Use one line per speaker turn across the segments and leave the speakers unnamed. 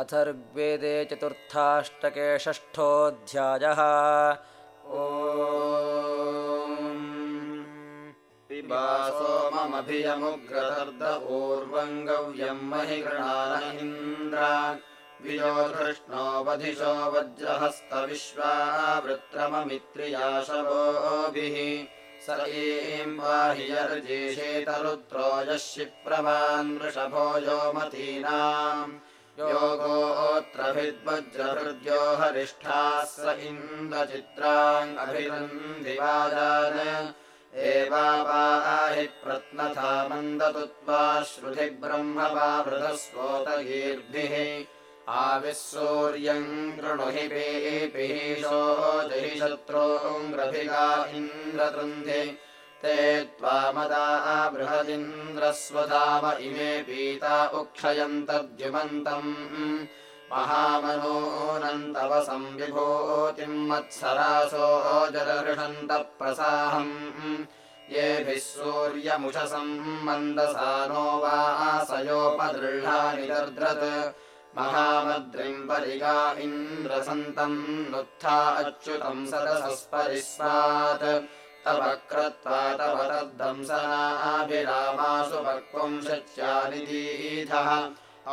अथर्वेदे चतुर्थाष्टके षष्ठोऽध्यायः। ओ
सोममभियमुग्रतर्द ऊर्वम् गव्यम् महि गृणानहीन्द्र वियोधृष्णोऽवधिशो वज्रहस्तविश्वावृत्रममित्रियाशवोभिः। स ईम् वाहियर्जेशेतरुत्रो यः शिप्रवान् वृषभो योमतीनाम् योगोऽत्रभिद्वज्रहृद्यो हरिष्ठाः स इन्द्रचित्राङ्गभिरन्दिवाजान् एवाहि प्रत्नथा मन्दतुत्वा श्रुतिब्रह्मवावृतस्वोतगीर्भिः आविःसूर्यम् कृणुहि पीपिहीशो जहि शत्रोङ्ग्रभिगा इन्द्रतृन्धि ते त्वामदा बृहदिन्द्रस्वधाम इमे पीता उक्षयन्तद्युमन्तम् महामनोऽनन्तव संविभूतिम् मत्सरासो जलऋषन्तप्रसाहम् येभिः सूर्यमुषसम् मन्दसानो वासयोपदृढानि दर्द्रत् महामद्रिम् परिगा इन्द्रसन्तम् नुत्था अच्युतम् सरसस्परिस्वात् तव क्रत्वा तव तद्दंसनाभिरामासु पक्वम् शच्यानि दीधः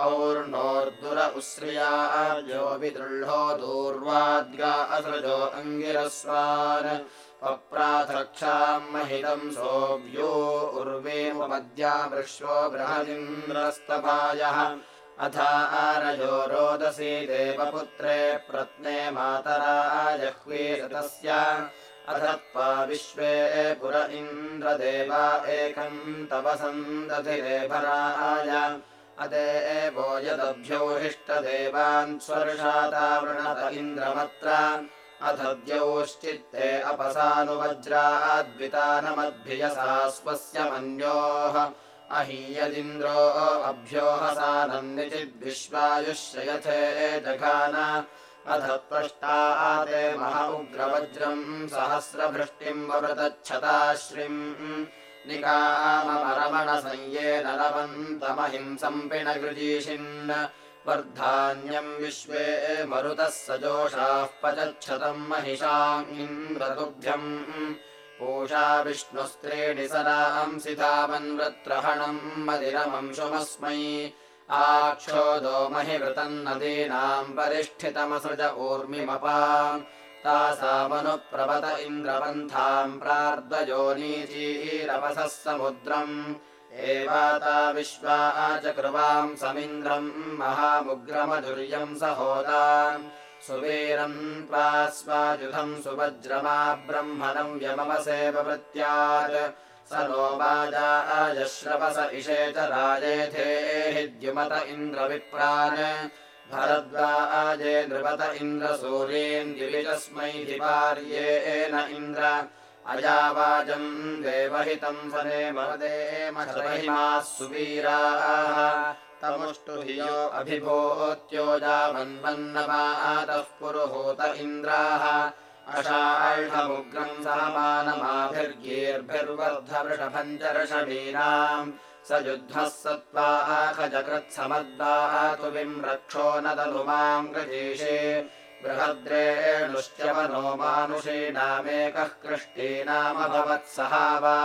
और्णोर्दुर उश्रियाभ्यो विदृढो दूर्वाद्गा असृजो अङ्गिरस्वान्। पप्राथक्षाम् महितम् सोऽव्यो उर्वेमुपद्या वृश्वो बृहदिन्द्रस्तभायः अथा आरयो रोदसी देवपुत्रे प्रत्ने मातरा जह्वे तस्य अथ त्वा विश्वे पुर इन्द्रदेवा एकम् तव सन्दधिरेभराय अदे एवो यदभ्योहिष्टदेवान् स्वर्षातावृणत इन्द्रमत्र। अथ द्यौश्चित्ते अपसानुवज्राद्वितानमद्भियसा स्वस्य मन्योः। अहीयदिन्द्रो अभ्योहसानन्निचिद्विश्वायुश्रयथे जघान त्वष्टा ते मह उग्रवज्रम् सहस्रभृष्टिम् ववृतच्छताश्रिम् निकाममरमणसंयेन लवन्तमहिंसम्पिणगृजीषिन् वर्धान्यम् विश्वे मरुतः सजोषाः पचच्छतम् महिषामिन्द्रतुभ्यम् पूषा विष्णुस्त्रीणि सरांसि तावन्वृत्रहणम् मदिरमंशुमस्मै आक्षोदो महिवृतम् नदीनाम् परिष्ठितमसृज ऊर्मिमपा तासामनुप्रवत इन्द्रपन्थाम् प्रार्दयोनीचीरवसः समुद्रम् एवाता विश्वा चकृवाम् समिन्द्रम् महामुग्रमधुर्यम् सहोदा सुवीरम् त्वास्वायुधम् सुवज्रमा ब्रह्मणम् यमवसेववृत्त्यात् स नो वाजायश्रवस इषे च भरद्वाजे नृपत इन्द्रसूरीन् दिविजस्मै दिवार्येण इन्द्र। अजावाजम् देवहितम् फले महदेमहिमाः सुवीराः। तमुष्टुभियो अभिभूत्योजावन्वन्नवातः पुरुहूत इन्द्राः अषाढमुग्रम् सहमानमाभिर्गीर्भिर्वर्धवृषभञ्जरषवीराम् स युद्धः सत्त्वाखजकृत्समद्दातु विम्रक्षो न दनुमाम् गजेशे बृहद्रेणुश्चवनो मानुषीणामेकः कृष्टीनामभवत्सहा वा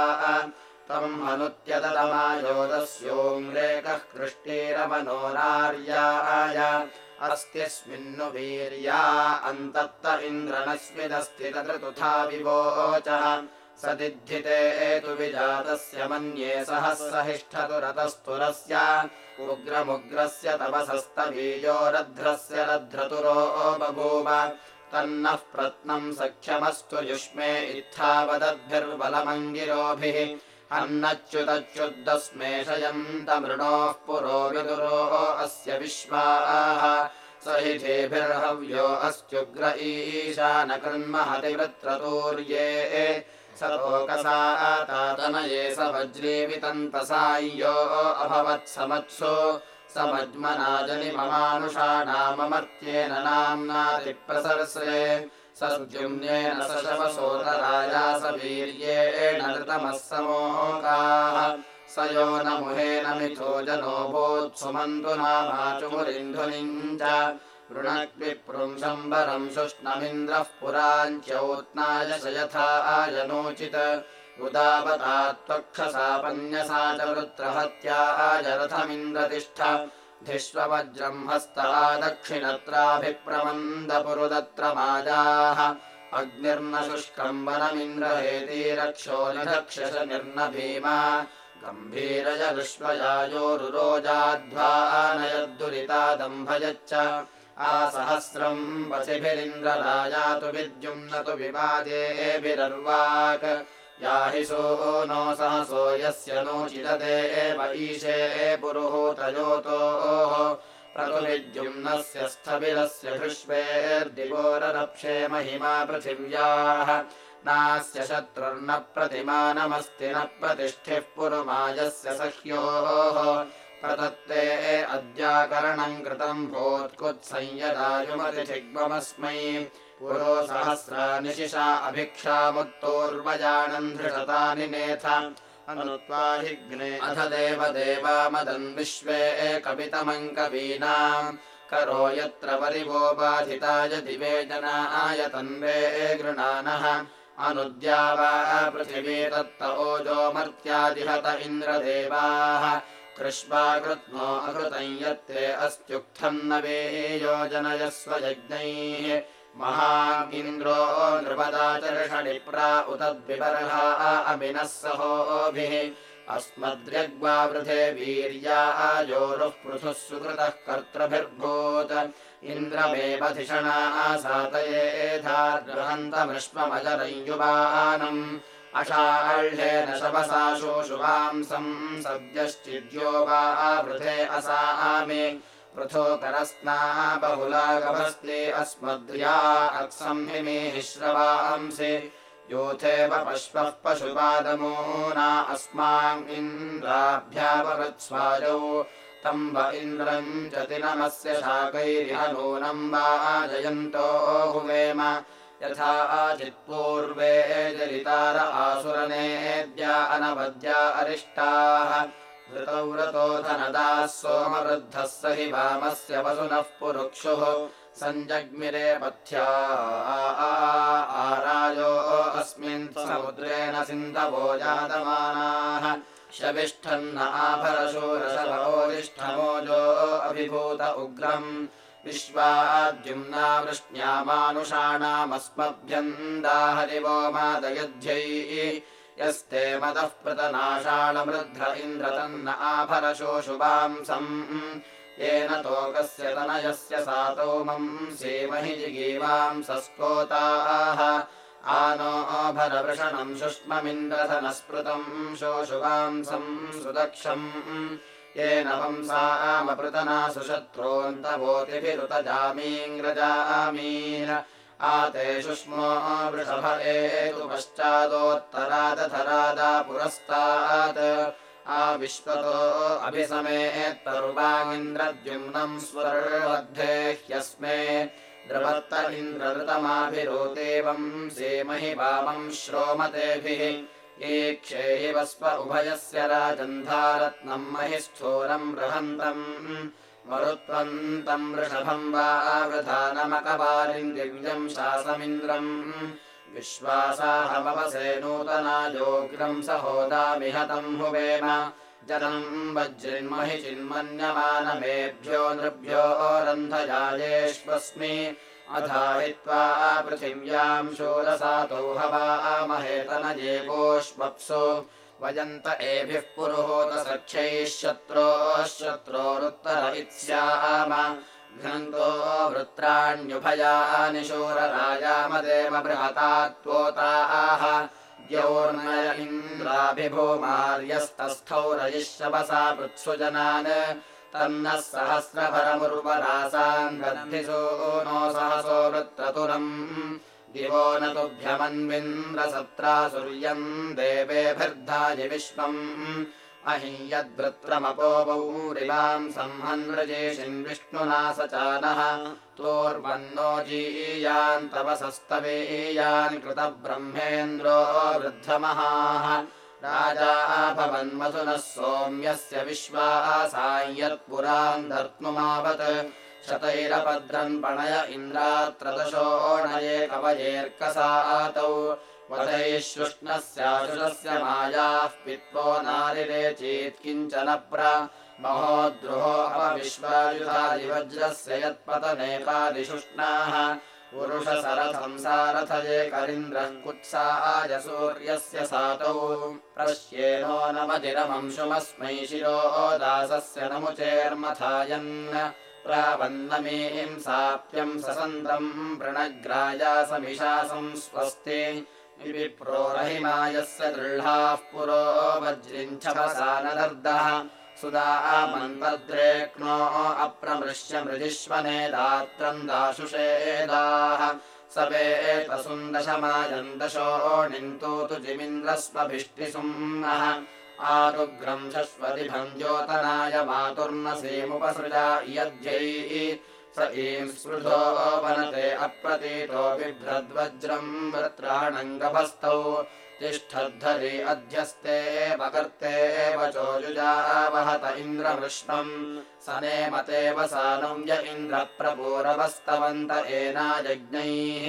तम् अनुत्यदमायोदस्योङ्लेकः कृष्टीरमनोरार्याय अस्त्यस्मिन्नु वीर्या अन्तत्त इन्द्रनस्मिदस्ति तदृतुथा विवोचः। स दिद्धिते तु विजातस्य मन्ये सहस्रहिष्ठतु रतस्तुरस्य उग्रमुग्रस्य तपसस्तबीजो रध्रस्य रध्रतुरो बभूव। तन्नः प्रत्नम् सख्यमस्तु युष्मे इत्थावदद्भिर्बलमङ्गिरोभिः अन्नच्युतच्युद्दस्मेषयन्तमृणोः पुरो विदुरो अस्य विश्वाः। स हि धेभिर्हव्यो अस्त्युग्र ईशानकृन्महतिवृत्रतूर्ये स लोकसा तातनये स वज्रीवितन्तसाय्यो अभवत्समत्सु स मज्मनाजनिममानुषाणाममर्त्येन नाम्नातिप्रसर्से स द्युम्नेन स वीर्येण नृतमः समोकाः स यो न मुहेन मिथो जनो भूत्सुमन्तु नामाचुमुरिन्धुनिम् च वृणक्विप्रुंशम्बरम् शुष्णमिन्द्रः पुराञ्च्यौत्नाय स यथा आयनोचित। उदावता त्वक्षसापन्यसा च वृत्रहत्या आजरथमिन्द्रतिष्ठ धिष्ववज्रम् हस्ता दक्षिणत्राभिप्रमन्दपुरुदत्र माजाः अग्निर्न शुष्कम् वनमिन्द्रहेति रक्षो निरक्षस निर्न भीमा गम्भीरजलुष्वयायोरुरोजाध्वानयद्दुरितादम्भयच्च आसहस्रम् वसिभिरिन्द्रराजातु विद्युम्नतु विवादेभिरर्वाक् याहि सो नो सहसो यस्य नोचिदते एव ईशे पुरुहूतयोतोः प्रतुविद्युम्नस्य स्थविरस्य हृष्वेर्दिवोररप्षे महिमा पृथिव्याः नास्य शत्रुर्न प्रतिमानमस्ति न प्रतिष्ठिः पुरुमायस्य सह्योः प्रदत्ते अद्याकरणम् कृतम् भोत्कुत्संयदायुमतिथिग्मस्मै पुरो सहस्रा निशिषा अभिक्षामुत्तोर्वजानम् धृषतानि नेथ अनुत्वाहिग्ने अथ देवदेवामदन् विश्वे कवितमङ्कवीनाम् करो यत्र परिवो बाधिताय दिवे जनाय तन्वे गृणानः। अनुद्या वा पृथिवी तत्त ओजोमर्त्यादिहत इन्द्रदेवाः। कृष्वा कृत्नो अकृतम् यत्ते अस्त्युक्थम् न वे योजनयस्व यज्ञैः महागिन्द्रो नृपदाचर्षणिप्रा उतद्विबर्हा अमिनः सहोभिः। अस्मद्र्यग्वावृथे वीर्या आयोरुः पृथुः सुकृतः कर्तृभिर्भूत। इन्द्रमेव अशाह्येन शवसा शोषुवांसम् सद्यश्चिद्यो वा आवृथे असामे पृथोकरस्ना बहुलागभस्ते अस्मद्र्या श्रवांसि योथेव पश्वः पशुपादमोना अस्मान् इन्द्राभ्यापवत्स्वायौ तम् व इन्द्रम् च तिनमस्य शाकैरिह नूनम् वा जयन्तो हुवेम। यथा आचित्पूर्वे जरितार आसुरनेद्या अनवद्या अरिष्टाः ऋतौ रतोधनदाः सोमवृद्धः स हि वामस्य वसुनः पुरुक्षुः। सञ्जग्मिरे पथ्या आरायो अस्मिन् समुद्रेण सिन्धवो जातमानाः। शविष्ठन्न आभरशूरशभोरिष्ठमोजो अभिभूत उग्रम्। विश्वाद्युम्ना वृष्ण्यामानुषाणामस्मभ्यन्दाहरिवो मादयध्यै यस्ते मदः पृतनाशाणमृध्र इन्द्रतन्न आभरशोषुवांसम् येन तोकस्य तनयस्य सातोमम्। सीमहि जिगीवांसस्कोताः आनो भरवृषणम् शुष्ममिन्द्रधनस्पृतम्। शोषुवांसम् सुदक्षम्। येन वंसामपृतना सुशत्रोऽन्तवोतिभिरुतजामीङ्ग्रजामीन आते शुष्मो वृषभ एतु पश्चादोत्तरादधरादा पुरस्तात्। आविश्वतो अभिसमेत्तरुवामिन्द्रद्युम्नम् स्वर्मध्ये ह्यस्मे द्रवत्त इन्द्रऋतमाभिरोतेवम् सेमहि वामम् श्रोमतेभिः। ईक्षे वस्व उभयस्य राजन्धारत्नम् महि स्थूरम् बृहन्तम् मरुत्वन्तम् वृषभम् वा वृधानमकबालिम् दिव्यम् शासमिन्द्रम्। विश्वासाहमवसे नूतनायोग्रम् सहोदामिहतम् हुवेम। जनम् वज्रिन्महि चिन्मन्यमानमेभ्यो नृभ्यो रन्धजायेष्वस्मि अधायित्वा पृथिव्याम् शूरसातौ हवामहेतनये गोष्वप्सु वयन्त एभिः पुरुहूत सख्यैः शत्रोः शत्रोरुत्तर इत्स्याम घ्नन्तो वृत्राण्युभयानि शूरराजामदेव बृहता त्वोताः। द्यौर्नय इन्द्राभिभूमार्यस्तस्थौ रयिष्यवसा पृत्सु जनान् तन्नः सहस्रभरमुर्वरासान् गद्धिसो नो सहसो वृत्रतुरम् दिवो न तुभ्यमन्विन्द्रसत्रा सूर्यम् विश्वम्। अहि यद्वृत्रमपोबौरिवाम् संहन्रजेशिन् विष्णुना स चानः तोर्वन्नो जीयान् तव सस्तवेयान् कृतब्रह्मेन्द्रो वृद्धमहाः। राजा भवन्मधुनः सोम्यस्य विश्वासायत्पुरान् धर्त्मुमावत् शतैरभद्रन् पणय इन्द्रात्रदशोणये कवयेऽर्कसातौ वधैः शुष्णस्याशुषस्य मायाः पित्वो नारिरेचीत् किञ्चन प्र। महोद्रुहो अपविश्वायुधादिवज्रस्य यत्पतनेकादिशुष्णाः पुरुषसरसंसारथये करिन्द्रः कुत्साय सूर्यस्य सातौ। प्रश्येनो नमधिरमंशुमस्मै शिरो दासस्य नमुचेर्मथायन् प्रावन्नमीम् साप्यम् ससन्तम् वृणग्रायासमिषासम् स्वस्ति विप्रोरहिमायस्य दृढाः पुरो वज्रिञ्छवसानदर्दः सुदा मन्वद्रेक्नो अप्रमृश्य मृजिष्वने दात्रम् दाशुषेदाः सवेतसुन्दशमायम् दशोणिन्तु जिमिन्द्रस्वभिष्टिसुम्नः आरुग्रम् मातुर्नसीमुपसृजा यद्यै स ईम् स्पृधो वनते अप्रतीतो बिभ्रद्वज्रम् वृत्राणङ्गभस्तौ तिष्ठद्धरि अध्यस्ते वकर्ते वचोजुजावहत इन्द्रमृष्णम् स नेमतेव सानव्य इन्द्रप्रपूरवस्तवन्त एनायज्ञैः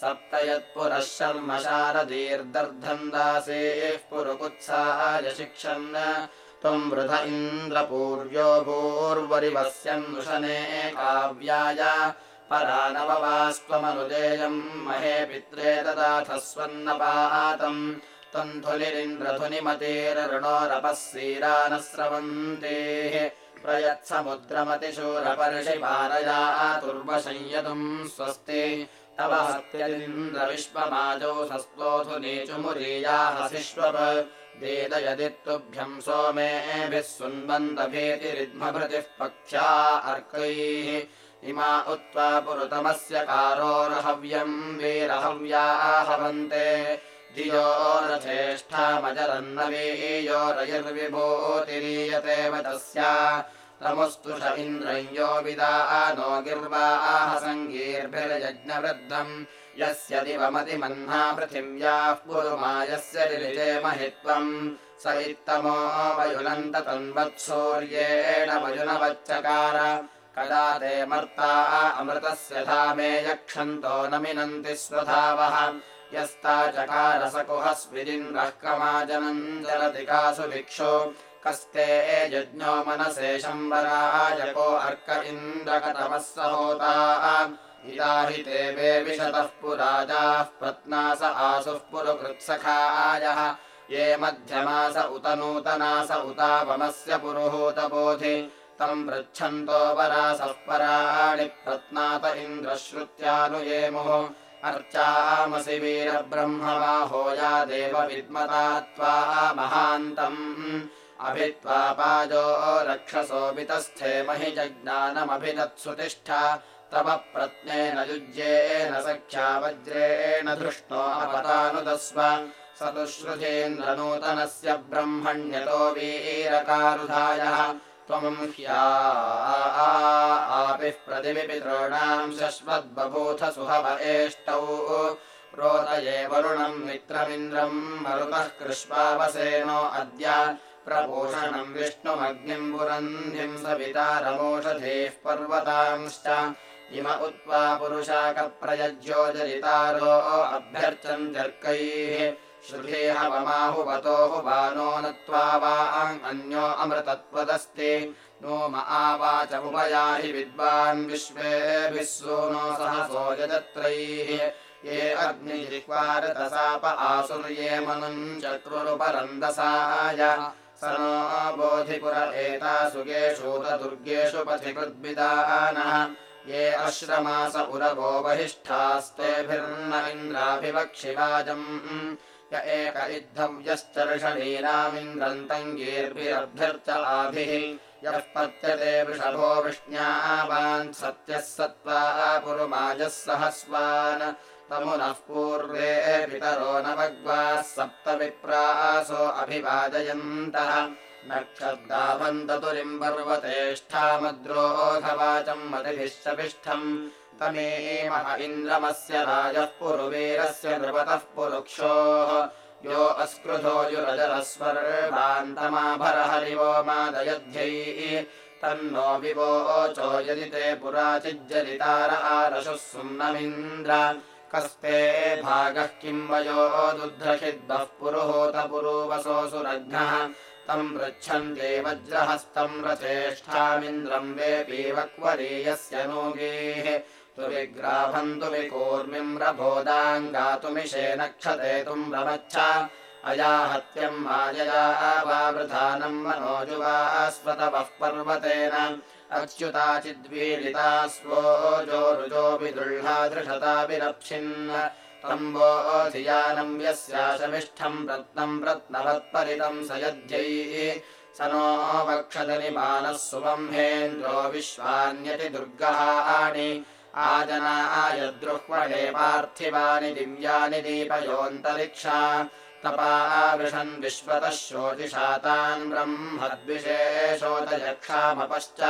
सप्त यत्पुरः शर्म शारदीर्दर्धम् दासेः पुरुकुत्साय शिक्षन् त्वम् वृथ इन्द्रपूर्यो भूर्वरिवस्यन्नुषने काव्याय। परानववास्त्वमनुजेयम् महे पित्रे ददाथस्वन्नपातम्। त्वम् धुलिरिन्द्रधुनिमतेरऋणोरपः सीरानः स्रवन्तेः प्रयत्समुद्रमतिशूरपर्षिपारया तुर्वशंयतुम् स्वस्ति तव हत्यलिन्द्रविश्वमाजौ सस्तोऽधुनीचुमुरीयाहसिष्वप वेदयदित्तुभ्यम् सोमेभिः सुन्वन्दभेतिरिद्मभृतिः पक्ष्या अर्कैः। इमा उत्वा पुरुतमस्य कारोरहव्यम् वीरहव्याहवन्ते। धियो रथेष्ठामजरन्नवीयो रयिर्विभूतिरीयते वतस्या तमुस्तुष इन्द्रयो विदा नो गिर्वाः सङ्गीर्भिर्यज्ञवृद्धम्। यस्य दिवमतिमह्ना पृथिव्याः पुरुमायस्य रिलिते महित्वम्। स इत्तमो वयुनन्त तन्वत्सूर्येण वयुनवच्चकार। कदा ते मर्ता अमृतस्य धामे यक्षन्तो न मिनन्ति स्वधावः। यस्ता चकारसकुहस्विदिन्द्रः कमाजनम् जलति कासु भिक्षु कस्ते यज्ञो मनसे शम्बराजको अर्क इन्द्रकतमः स होता इदाहि ते वे विशतः पुराजाः पत्नास आसुः पुरुकृत्सखायः। ये मध्यमास उत नूतनास उतापमस्य पुरुहूतबोधि तम् पृच्छन्तो वरासः पराणि प्रत्नात इन्द्रश्रुत्यानुयेमुः अर्चामसि वीरब्रह्मवाहोया देव विद्मता त्वा महान्तम् अभित्वा पाजो रक्षसोऽपितस्थे महि जज्ञानमभिदत्सु तिष्ठा। तव प्रत्नेन युज्येन सख्या वज्रेण धृष्णो अपतानुदस्व। स तु श्रुधेन्द्रनूतनस्य ब्रह्मण्यतो वीरकारुधायः। त्वम् ह्या आपिः सुहव एष्टौ। रोदये वरुणम् मित्रमिन्द्रम् मरुतः कृष्वावसेनो अद्य प्रपोषणम् विष्णुमग्निम् पुरन्धिम् सवितारमोषधीः पर्वतांश्च। इम उत्वा पुरुषाकप्रयज्योजरितारो अभ्यर्चन्त्यर्कैः श्रुधेहवमाहुवतोहुवानो नत्वा वा अन्यो अमृतत्वदस्ति। नो म आवाचमुपयाहि विद्वान् विश्वेभिः सूनो सहसो यजत्रैः। ये अग्निजिह्वारतसाप आसुर्ये मनुम् चक्रुरुपरन्दसाय स नो बोधिपुर एतासु गेषूतदुर्गेषु पथिकृद्विदानः ये अश्रमास उरवो बहिष्ठास्तेभिर्न इन्द्राभिवक्षिवाजम् य एक इद्धव्यश्चर्षणीनामिन्द्रन्तङ्गीर्भिरभ्यर्च आभिः। यः पत्यते वृषभो वृष्ण्यावान् सत्यः सत्त्वा पुरुमाजः सहस्वान् तमुनः पूर्वे पितरो न भग्वाः सप्त विप्रासो अभिवादयन्तः नक्षद्दावन्ततुरिम् पर्वतेष्ठामद्रोघवाचम् मतिभिश्चपिष्ठम् तमेमह इन्द्रमस्य राजः पुरुवीरस्य नृपतः पुरुक्षोः। यो अस्कृधो युरजरस्वर्वान्तमाभरहरिवो मादयध्यै। तन्नो विवोचो यदि ते पुराचिज्जलितार आरशुः सुम्नमिन्द्र कस्ते भागः किम् वयो दुध्रहिद्बः पुरुहूतपुरूवसोऽसुरघ्नः तम् पृच्छन्ते वज्रहस्तम् रचेष्ठामिन्द्रम् वेपीवक्वरीयस्य नूगेः। तु विग्राभन्तु विकूर्मिम् रभोदाङ्गातुमिषे नक्षतेतुम् रमच्छ। अयाहत्यम् मायया वावृधानम् मनोजुवास्वतवः पर्वतेन अच्युताचिद्वीलिता स्वोजो विदुह्ला दृढताभिरप्सिन् तम्बोधियानम् यस्याशमिष्ठम् रत्नम् रत्नवत्परितम् स यद्यै। स नो वक्षदनिमानः सुबम्हेन्द्रो विश्वान्यति दुर्गहाणि आजनायद्रुह्वणे पार्थिवानि दिव्यानि दीपयोऽन्तरिक्षा तपावृषन् विश्वतः शोचिशातान् ब्रह्मद्विशेषोदयक्षामपश्च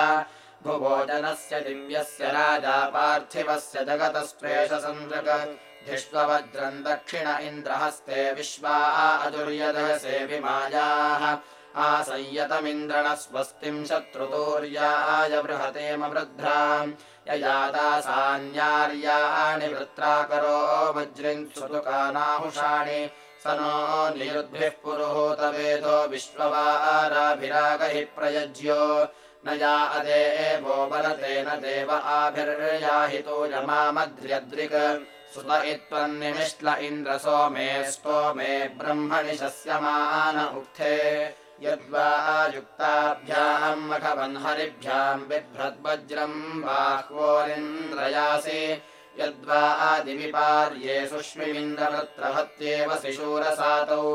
भुभोजनस्य दिव्यस्य राजा पार्थिवस्य जगतस्त्वेष सन्दृग धिष्वज्रम् दक्षिण इन्द्रहस्ते विश्वा अजुर्यदहसे विमायाः। आसंयतमिन्द्रणः स्वस्तिम् शत्रुतोर्याय बृहतेम वृद्ध्राम्। ययादासान्यार्याणि वृत्राकरो वज्रिम् सुतुकानाहुषाणि नो निरुद्भिः पुरुहूतवेदो विश्ववाराभिरागहि प्रयज्यो। न या अदेवो बलतेन देव आभिर्याहितो यमामध्र्यद्रिक् सुत इत्त्वन्निमिश्ल इन्द्र सोमे स्तोमे ब्रह्मणि शस्यमान उक्थे यद्वा युक्ताभ्याम् मखवह्नरिभ्याम् बिभ्रद्वज्रम् बाह्वोरिन्द्रयासि यद्वा आदिविपार्ये सुष्मिमिन्द्रवृत्रहत्येव शिशूरसातौ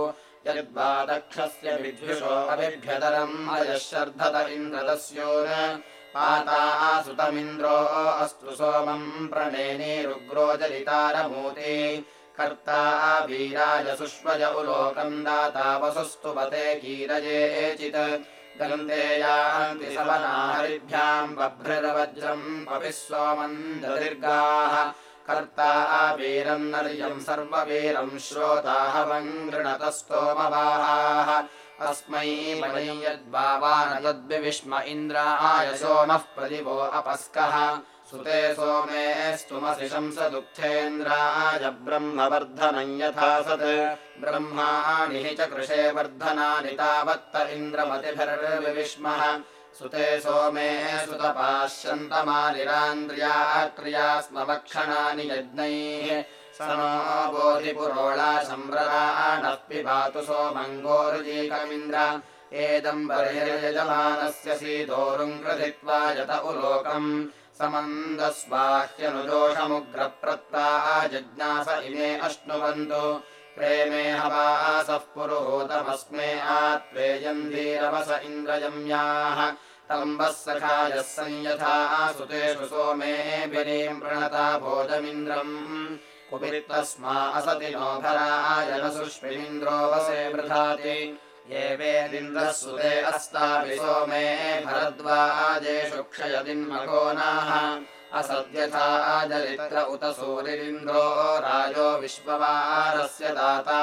यद्वा दक्षस्य विद्विषो अभिभ्यतरम् अयः शर्धत इन्द्रदस्यो न पाता सुतमिन्द्रो अस्तु सोमम् जलितारमूते। कर्ता वीराय सुष्वज उलोकम् दाता वसुस्तुपते कीरयेचित् दीर्घाः कर्ता वीरम् नर्यम् सर्ववीरम् श्रोताहवम् गृणतस्तोमवाहाः। अस्मै मणि यद्भावानयद्विविष्म इन्द्राय सोमः प्रदिवो अपस्कः सुते सोमे स्तुमसि शंसदुःखेन्द्राय ब्रह्मवर्धनम् यथा सत्। ब्रह्माणि हि च कृशे वर्धनानि तावत्त इन्द्रमतिभिर्विविष्मः। सुते सोमे सुतपाश्यन्तमानिरान्द्रिया क्रिया स्म वक्षणानि यज्ञैः। स नो बोधिपुरोळा सम्रराणः पिबातु सोमङ्गोरुजीकमिन्द्र एदम् बर्हिर्यजमानस्य सीदोरुम् कृधित्वा यत उलोकम् समन्दस्वाह्यनुजोषमुग्रप्रत्ता जज्ञास इमे अश्नुवन्तु। प्रेमे हवासः पुरुहूतमस्मे आत्वेयन्धीरवस इन्द्रजम्याः। तम्बः सखायः संयथा सुतेषु प्रणता भोजमिन्द्रम्। कुपित्तस्मा असति नो भराय न सुष्मिमिन्द्रो वसे वृधाति येवेदिन्द्रः सुते अस्तापि सोमे भरद्वाजेषु क्षयदिन्मकोनाः असद्यथा जलित्र उत सूरिरिन्द्रो राजो विश्ववारस्य दाता।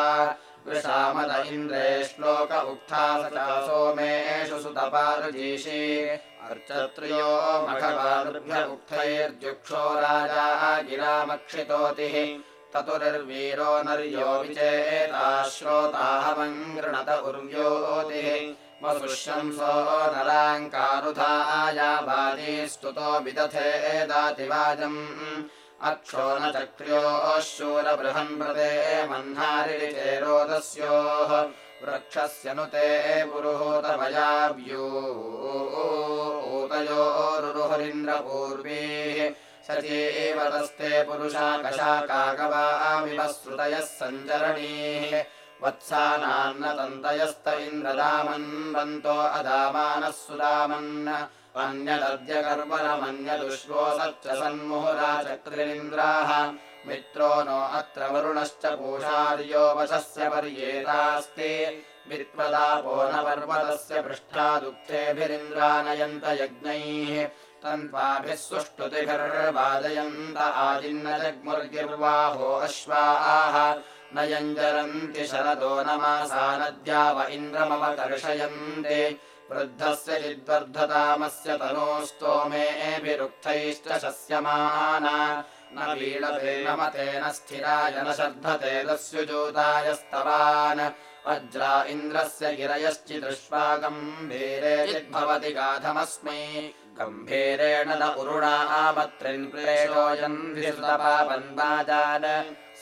वृषामद इन्द्रे श्लोक उक्था सा सोमेषु सुतपारुजीषि अर्चत्र्यो मखवारुभ्य उक्थैर्जुक्षो राजा गिरामक्षितोतिः ततुरिर्वीरो नर्यो विचेताश्रोताहवम् गृणत उर्व्योतिः वसुष्यंसो नराङ्कारुधायाबाधी स्तुतो विदथे दातिवाजम् अक्षो न चक्र्योः शूरबृहन्मृते मह्नारिचेरोदस्योः वृक्षस्य नु ते पुरुहूतमयाव्यूतयोरुरुहरिन्द्रपूर्वीः सचीवतस्ते पुरुषाकशाकाकवामिव श्रुतयः सञ्चरणीः। वत्सानान्नतन्तयस्त इन्द्रदामन्वन्तो अदामानः सुदामन्। अन्यदद्य कर्मणमन्यदुष्वोसच्च सन्मुहुराचक्रिन्द्राः मित्रो नो अत्र वरुणश्च पूषार्यो वशस्य पर्येतास्ति। वित्पदापो न पर्वतस्य पृष्ठा दुःखेभिरिन्द्रानयन्त यज्ञैः तन्त्वाभिः सुष्टुतिभिर्वादयन्त आदिन्न जग्मुर्गिर्वाहो अश्वाः। न यञ्जरन्ति शरदो नमासा नद्या व इन्द्रमवकर्षयन्ति वृद्धस्य चिद्वर्धतामस्य तनोस्तोमेऽभिरुक्थैश्च शस्यमाना न वीळभेनमतेन स्थिराय न शर्धते दस्युजूतायस्तवान्। वज्रा इन्द्रस्य गिरयश्चिदृष्ट्वा गम्भीरे गाधमस्मै गम्भीरेण न आमत्रिन्क्लेशोऽयन्विसुतपावन्वाजान्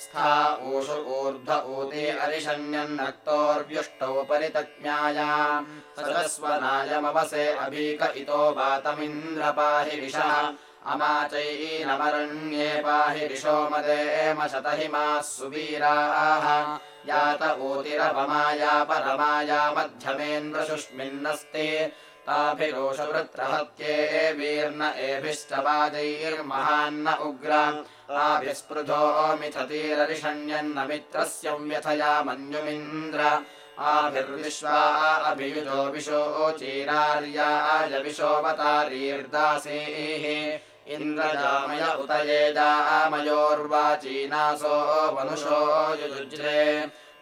स्था ऊषु ऊर्ध्व ऊते अरिषण्यन्नक्तोर्व्युष्टौ परितज्ञायाम् सरस्वनायमवसे अभीक इतो वातमिन्द्रपाहि विशः अमाचैनमरण्ये पाहि रिशो मदेमशतहिमाः सुवीराः। यात ऊतिरपमाया परमाया मध्यमेन्द्रशुष्मिन्नस्ति ताभिरोषवृत्रहत्ये वीर्न एभिश्च पादैर्महान्न उग्र आभिस्पृधो मिथतीररिषण्यन्न मित्रस्य व्यथया मन्युमिन्द्र। आभिर्विश्वा अभियुजो विशोचीरार्याय विशोऽवतारीर्दासीः इन्द्रजामय उत ये जामयोर्वाचीनासो वनुषो युजुज्रे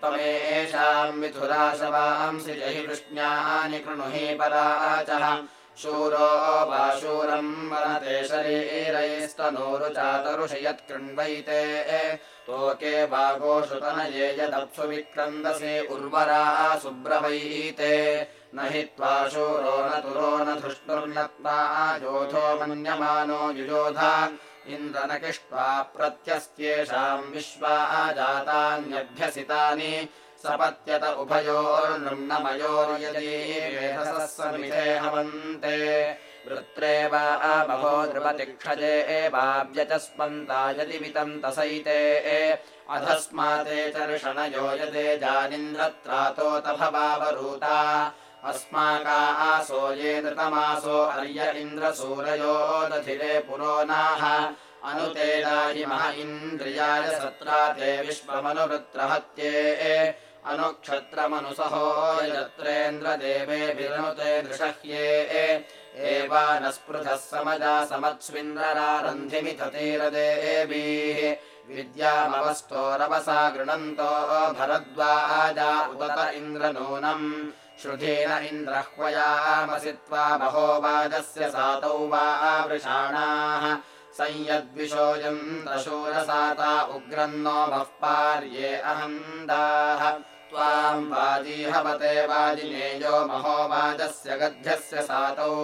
त्वमेषाम् मिथुराशवांसि जहि वृष्ण्यानि कृणुहि पराचः शूरो वा शूरम् वनते शरीरैस्तनोरुचातरुषि यत्कृण्वैते। तोके वागोषु तनये यदप्सु विक्रन्दसि उर्वरा सुब्रवैते। न हि त्वा शूरो न तुरो न धृष्टुर्नत्वा योधो मन्यमानो युयोधा इन्द्र न किष्ट्वा प्रत्यस्त्येषाम् विश्वा जातान्यभ्यसितानि सपत्यत उभयोर्नृम्नमयोर्यदीवेधसः समिधे हवन्ते वृत्रे वा बभो द्रुपतिक्षजे एवाव्यचस्पन्ता यदि वितन्तसैते अधस्माते च ऋषणयो यदे जानिन्द्रत्रातोत भवावरूता अस्माका आसो ये नृतमासो अर्य इन्द्रसूरयो दधिरे पुरो नाः अनुते दाहि मह इन्द्रियाय सत्रा ते विश्वमनुवृत्रहत्ये। अनुक्षत्रमनुसहो यत्रेन्द्रदेवेभिरनुते दृशह्ये एवा न स्पृधः समजा समत्स्विन्द्ररारन्धिमिथतीरदेवीः विद्यामवस्तोरवसा गृणन्तो भरद्वाजा उदत इन्द्रनूनम् श्रुधेन इन्द्रह्वयामसि त्वा महोवाजस्य सातौ वा वृषाणाः। संयद्विशोऽयन्द्रशूरसाता उग्रन्नो मः पार्ये अहन्दाः। त्वाम् वाजीहवते वाजिनेयो महोवाजस्य गध्यस्य सातौ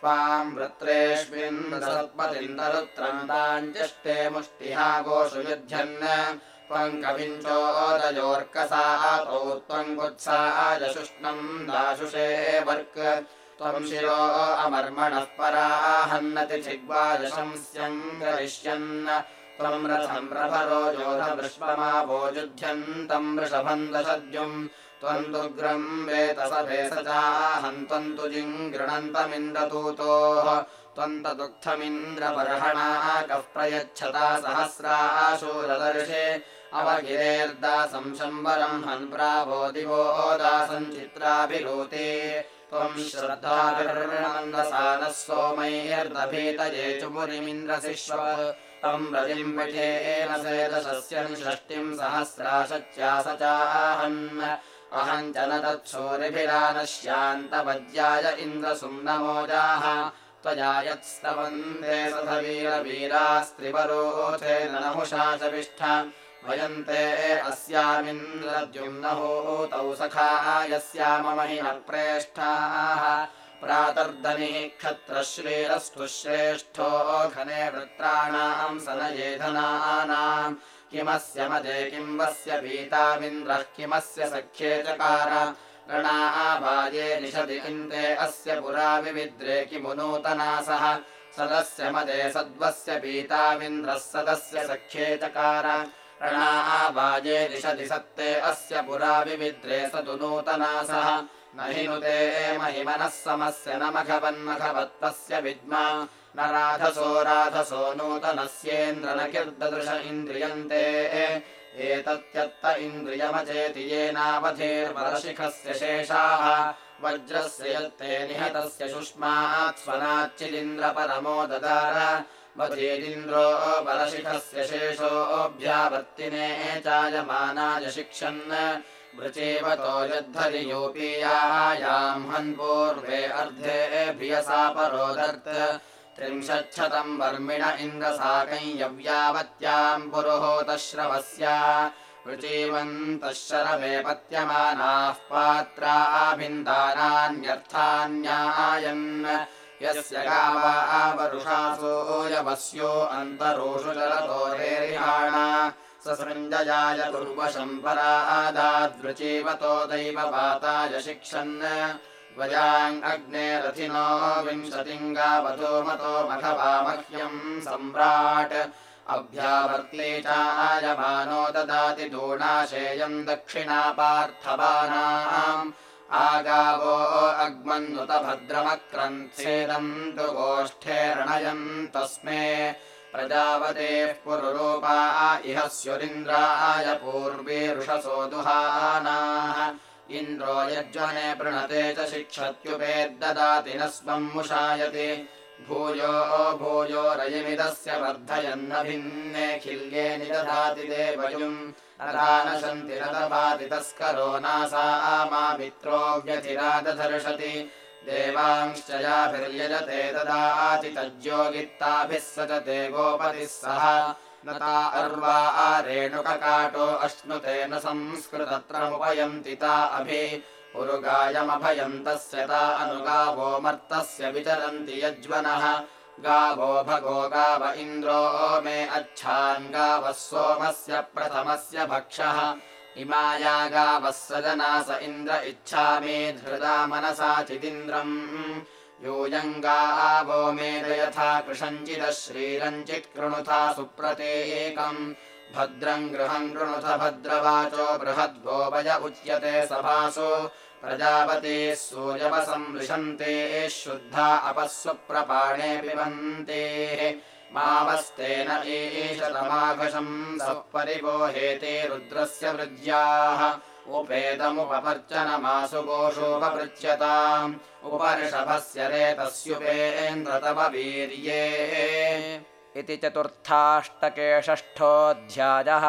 त्वाम् वृत्रेष्विन्दसत्पतिन्दरुत्रन्ताञ्चष्टे मुष्टिहा गोषु युध्यन्। त्वम् कविञ्चोदयोर्कसातौ त्वम् कुत्सायशुष्णम् दाशुषे वर्क। त्वम् शिरो अमर्मणः पराहन्नति छिग्वादशंस्यम् करिष्यन्। त्वम् रथम् प्रभरो योधवृष्पमाभोजुध्यन्तम् वृषभम् दशद्युम् त्वम् तु जिङ्गृणन्तमिन्द्रतूतोः त्वम् तदुःखमिन्द्रबर्हणा कः प्रयच्छता सहस्राशूरदर्शे अवगिरेर्दासम् शम्बरम् हन्प्रावो दिवो दासम् चित्राभिरूते। त्वम् श्रद्धाभिर्नन्दसानः सोमैर्दभीतये चुमुरिमिन्द्रसिष्व तम् रजिम् पिठेन सेदशस्यम् षष्टिम् सहस्राशच्या चाहन् अहम् च न तत्सूरिभिरानश्यान्तवज्याय इन्द्रसुम्नमोजाः। त्वया यत्स्तवन्दे सधवीरवीरास्त्रिवरोथे नहुषा च विष्ठ। वयन्ते अस्यामिन्द्रद्युम्नहूतौ सखा यस्याममहि प्रेष्ठाः। प्रातर्दनिः क्षत्रश्रीरस्तु श्रेष्ठो घने वृत्राणाम् सनयेधनानाम् किमस्य मदे किम् वस्य पीतामिन्द्रः किमस्य सख्ये चकार? रणाभाये निषदि किन्ते अस्य पुरा विविद्रे किमु नूतनासः सदस्य मदे सद्वस्य पीतामिन्द्रः सदस्य सख्ये चकार? रणाभाये निषदि सत्ते अस्य पुरा विविद्रे स तु नूतनासः न हि नुते महिमनः समस्य न मघवन्मघवत्तस्य विद्मा न राधसो राधसो नूतनस्येन्द्र न किर्ददृश इन्द्रियन्ते। एतत्यत्त इन्द्रियमचेति येनावधेर्वरशिखस्य शेषाः। वज्रस्य यत्ते निहतस्य शुष्मात् स्वनाच्चिदिन्द्रपरमो ददार। वधेदिन्द्रो बलशिखस्य शेषोऽभ्यावर्तिने चायमानाय शिक्षन्। वृचेवतो यद्धरियोपीयायाम् हन्पूर्वे अर्धे भियसा परोदर्त त्रिंशच्छतम् वर्मिण इन्द्रसाकञ्यव्यावत्याम् पुरुहोतश्रवस्या वृचीवन्तः शरमे पत्यमानाः पात्राभिन्दानान्यर्थान्यायन् यस्य गावावरुषासोऽयवस्यो अन्तरोषु चरतोरेरिहाणा स सृञ्जयाय दुर्वशम्परादाद्वृचीवतो दैवपाताय शिक्षन् वयाङ्ग्नेरथिनो विंशतिङ्गावधो मतो मघवा मह्यम् सम्राट्। अभ्यावर्ते चायमानो ददाति दूणाशेयम् दक्षिणा पार्थवानाम् आगावो अग्मन्नुत भद्रमक्रन्थेदम् तु गोष्ठेर्णयम् तस्मे। प्रजावतेः पुरुरूपा इह स्युरिन्द्राय पूर्वे ऋषसो दुहानाः इन्द्रो यज्वने पृणते च शिक्षत्युपेद्ददाति न स्वम् मुषायति। भूयो भूयो रयिमिदस्य वर्धयन्नभिन्ने खिल्ये निदधाति देवयुम् नशन्ति रतपाति तस्करो नासा मा मित्रो व्यथिरादधर्षति। देवांश्च याभिर्यजते ददाति तज्योगित्ताभिः सजते गोपतिः सह नता अर्वा रेणुककाटो अश्नुते न संस्कृतत्रमुपयन्ति ता अभि। उरुगायमभयम् तस्य ता अनुगावो मर्तस्य विचरन्ति यज्वनः। गावो भगो गाव इन्द्रो मे अच्छान् गावः सोमस्य प्रथमस्य भक्षः। इमाया गावः सजनास इन्द्र इच्छामि धृदा मनसा चिदिन्द्रम् यूयम् गावो मेद यथा कृषञ्चिदः श्रीरञ्चित्कृणुथा सुप्रतेकम् भद्रम् गृहम् कृणुथ भद्रवाचो बृहद्गोपय उच्यते सभासु। प्रजापतेः सूर्यवसंलृशन्ते शुद्धा अपःस्वप्रपाणे पिबन्तेः। मावस्तेन एषतमाघशम् सः परिवोहेते रुद्रस्य वृज्याः उपेदमुपपर्चनमासु गोषोपपृच्छ्यताम् उपऋषभस्य रेतस्युपेन्द्र तव वीर्ये
इति चतुर्थाष्टके षष्ठोऽध्यायः